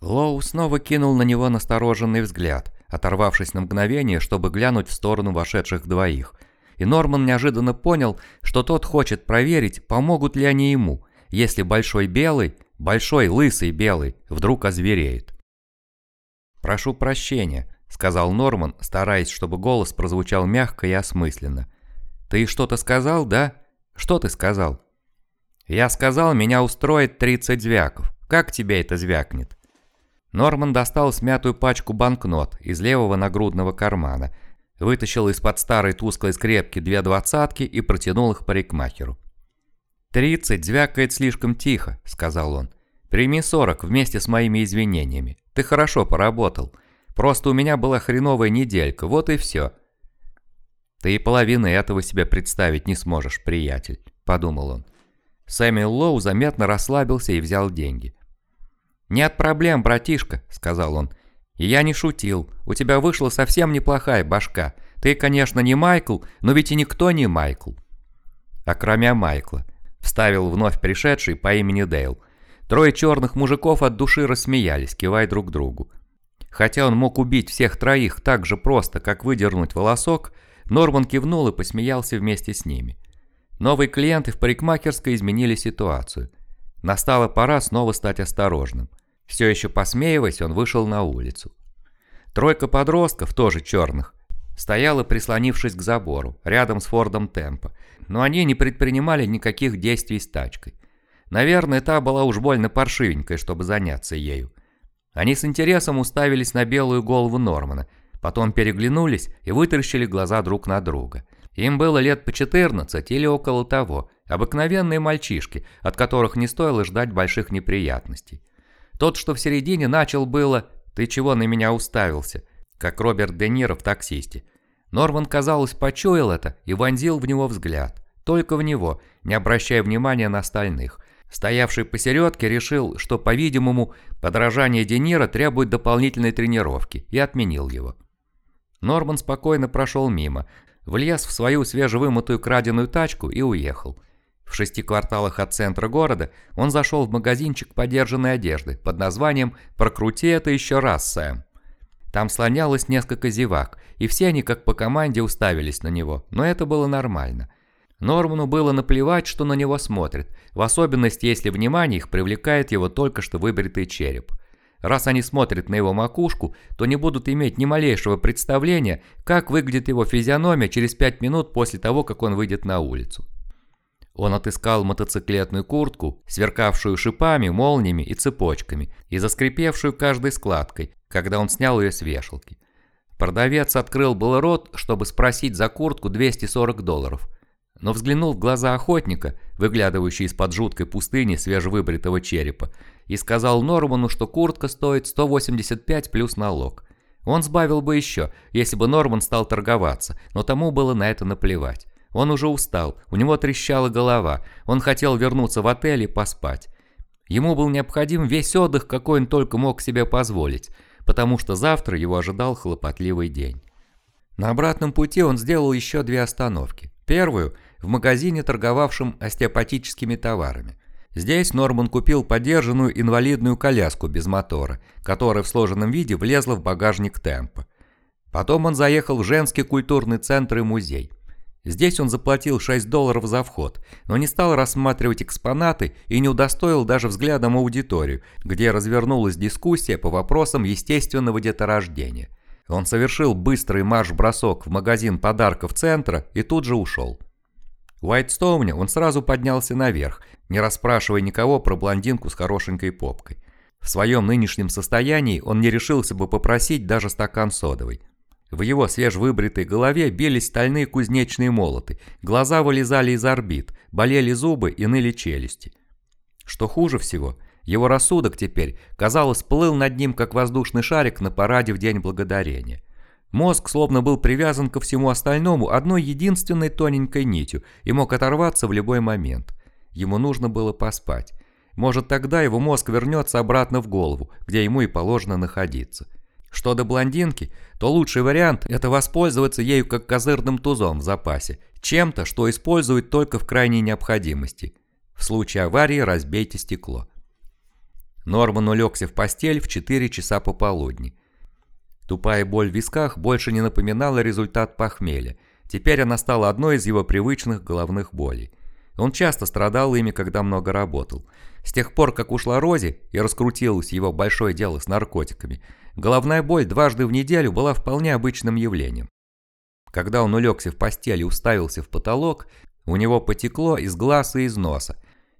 Лоу снова кинул на него настороженный взгляд, оторвавшись на мгновение, чтобы глянуть в сторону вошедших двоих. И Норман неожиданно понял, что тот хочет проверить, помогут ли они ему, если Большой Белый, Большой Лысый Белый, вдруг озвереет. «Прошу прощения», — сказал Норман, стараясь, чтобы голос прозвучал мягко и осмысленно. «Ты что-то сказал, да? Что ты сказал?» «Я сказал, меня устроит 30 звяков. Как тебе это звякнет?» Норман достал смятую пачку банкнот из левого нагрудного кармана, вытащил из-под старой тусклой скрепки две двадцатки и протянул их парикмахеру. «Тридцать звякает слишком тихо», — сказал он. «Прими сорок вместе с моими извинениями. Ты хорошо поработал. Просто у меня была хреновая неделька, вот и все». «Ты и половины этого себе представить не сможешь, приятель», — подумал он. Сэмюэл Лоу заметно расслабился и взял деньги. «Нет проблем, братишка», — сказал он. «И я не шутил. У тебя вышла совсем неплохая башка. Ты, конечно, не Майкл, но ведь и никто не Майкл». «А кроме Майкла», — вставил вновь пришедший по имени Дейл. Трое черных мужиков от души рассмеялись, кивая друг другу. Хотя он мог убить всех троих так же просто, как выдернуть волосок, Норман кивнул и посмеялся вместе с ними. Новые клиенты в парикмахерской изменили ситуацию. Настала пора снова стать осторожным. Все еще посмеиваясь, он вышел на улицу. Тройка подростков, тоже черных, стояла, прислонившись к забору, рядом с Фордом Темпа, но они не предпринимали никаких действий с тачкой. Наверное, та была уж больно паршивенькой, чтобы заняться ею. Они с интересом уставились на белую голову Нормана, потом переглянулись и вытаращили глаза друг на друга. Им было лет по 14 или около того, обыкновенные мальчишки, от которых не стоило ждать больших неприятностей. Тот, что в середине, начал было «Ты чего на меня уставился?» как Роберт Де Ниро в «Таксисте». Норман, казалось, почуял это и вонзил в него взгляд. Только в него, не обращая внимания на остальных. Стоявший посередке решил, что, по-видимому, подражание Де Ниро требует дополнительной тренировки, и отменил его. Норман спокойно прошел мимо, влез в свою свежевымытую краденую тачку и уехал. В шести кварталах от центра города он зашел в магазинчик подержанной одежды под названием «Прокрути это еще раз, Сэм». Там слонялось несколько зевак, и все они как по команде уставились на него, но это было нормально. Норману было наплевать, что на него смотрят, в особенности, если внимание их привлекает его только что выбритый череп. Раз они смотрят на его макушку, то не будут иметь ни малейшего представления, как выглядит его физиономия через пять минут после того, как он выйдет на улицу. Он отыскал мотоциклетную куртку, сверкавшую шипами, молниями и цепочками, и заскрипевшую каждой складкой, когда он снял ее с вешалки. Продавец открыл был рот, чтобы спросить за куртку 240 долларов, но взглянул в глаза охотника, выглядывающий из-под жуткой пустыни свежевыбритого черепа, и сказал Норману, что куртка стоит 185 плюс налог. Он сбавил бы еще, если бы Норман стал торговаться, но тому было на это наплевать. Он уже устал, у него трещала голова, он хотел вернуться в отель и поспать. Ему был необходим весь отдых, какой он только мог себе позволить, потому что завтра его ожидал хлопотливый день. На обратном пути он сделал еще две остановки. Первую – в магазине, торговавшем остеопатическими товарами. Здесь Норман купил подержанную инвалидную коляску без мотора, которая в сложенном виде влезла в багажник темпа. Потом он заехал в женский культурный центр и музей. Здесь он заплатил 6 долларов за вход, но не стал рассматривать экспонаты и не удостоил даже взглядом аудиторию, где развернулась дискуссия по вопросам естественного деторождения. Он совершил быстрый марш-бросок в магазин подарков центра и тут же ушел. В Уайтстоуне он сразу поднялся наверх, не расспрашивая никого про блондинку с хорошенькой попкой. В своем нынешнем состоянии он не решился бы попросить даже стакан содовой. В его свежевыбритой голове бились стальные кузнечные молоты, глаза вылезали из орбит, болели зубы и ныли челюсти. Что хуже всего, его рассудок теперь, казалось, плыл над ним, как воздушный шарик на параде в День Благодарения. Мозг словно был привязан ко всему остальному одной единственной тоненькой нитью и мог оторваться в любой момент. Ему нужно было поспать. Может, тогда его мозг вернется обратно в голову, где ему и положено находиться. Что до блондинки, то лучший вариант – это воспользоваться ею как козырным тузом в запасе, чем-то, что используют только в крайней необходимости. В случае аварии разбейте стекло. Норман улегся в постель в 4 часа пополудни. Тупая боль в висках больше не напоминала результат похмелья. Теперь она стала одной из его привычных головных болей. Он часто страдал ими, когда много работал. С тех пор, как ушла Рози и раскрутилось его большое дело с наркотиками, головная боль дважды в неделю была вполне обычным явлением. Когда он улегся в постель и уставился в потолок, у него потекло из глаз и из носа,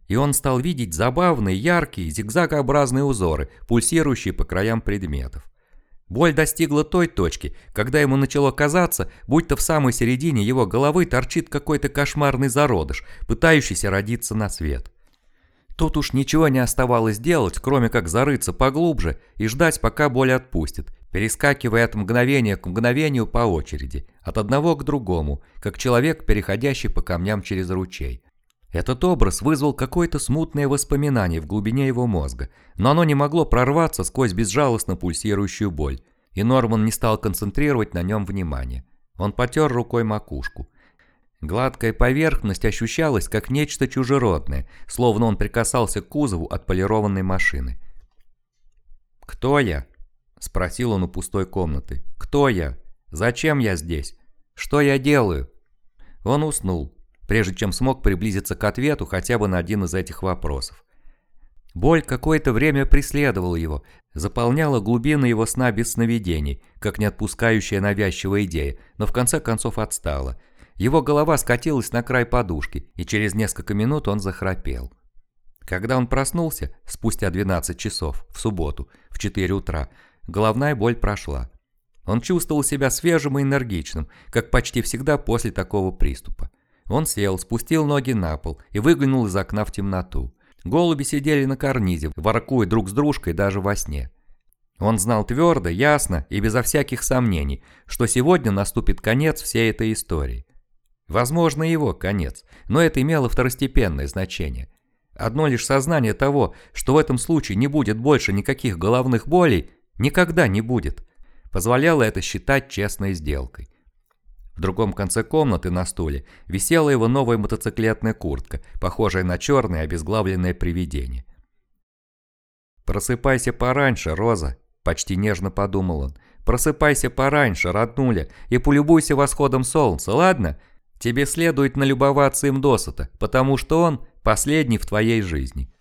и он стал видеть забавные, яркие, зигзагообразные узоры, пульсирующие по краям предметов. Боль достигла той точки, когда ему начало казаться, будто в самой середине его головы торчит какой-то кошмарный зародыш, пытающийся родиться на свет. Тут уж ничего не оставалось делать, кроме как зарыться поглубже и ждать, пока боль отпустит, перескакивая от мгновения к мгновению по очереди, от одного к другому, как человек, переходящий по камням через ручей. Этот образ вызвал какое-то смутное воспоминание в глубине его мозга, но оно не могло прорваться сквозь безжалостно пульсирующую боль, и Норман не стал концентрировать на нем внимание. Он потер рукой макушку. Гладкая поверхность ощущалась как нечто чужеродное, словно он прикасался к кузову отполированной машины. «Кто я?» – спросил он у пустой комнаты. «Кто я? Зачем я здесь? Что я делаю?» Он уснул, прежде чем смог приблизиться к ответу хотя бы на один из этих вопросов. Боль какое-то время преследовала его, заполняла глубины его сна без сновидений, как не отпускающая навязчивая идея, но в конце концов отстала. Его голова скатилась на край подушки, и через несколько минут он захрапел. Когда он проснулся, спустя 12 часов, в субботу, в 4 утра, головная боль прошла. Он чувствовал себя свежим и энергичным, как почти всегда после такого приступа. Он сел, спустил ноги на пол и выглянул из окна в темноту. Голуби сидели на карнизе, воркуя друг с дружкой даже во сне. Он знал твердо, ясно и безо всяких сомнений, что сегодня наступит конец всей этой истории. Возможно, его конец, но это имело второстепенное значение. Одно лишь сознание того, что в этом случае не будет больше никаких головных болей, никогда не будет, позволяло это считать честной сделкой. В другом конце комнаты на стуле висела его новая мотоциклетная куртка, похожая на черное обезглавленное привидение. «Просыпайся пораньше, Роза», – почти нежно подумал он. «Просыпайся пораньше, роднуля, и полюбуйся восходом солнца, ладно? Тебе следует налюбоваться им досыта, потому что он последний в твоей жизни».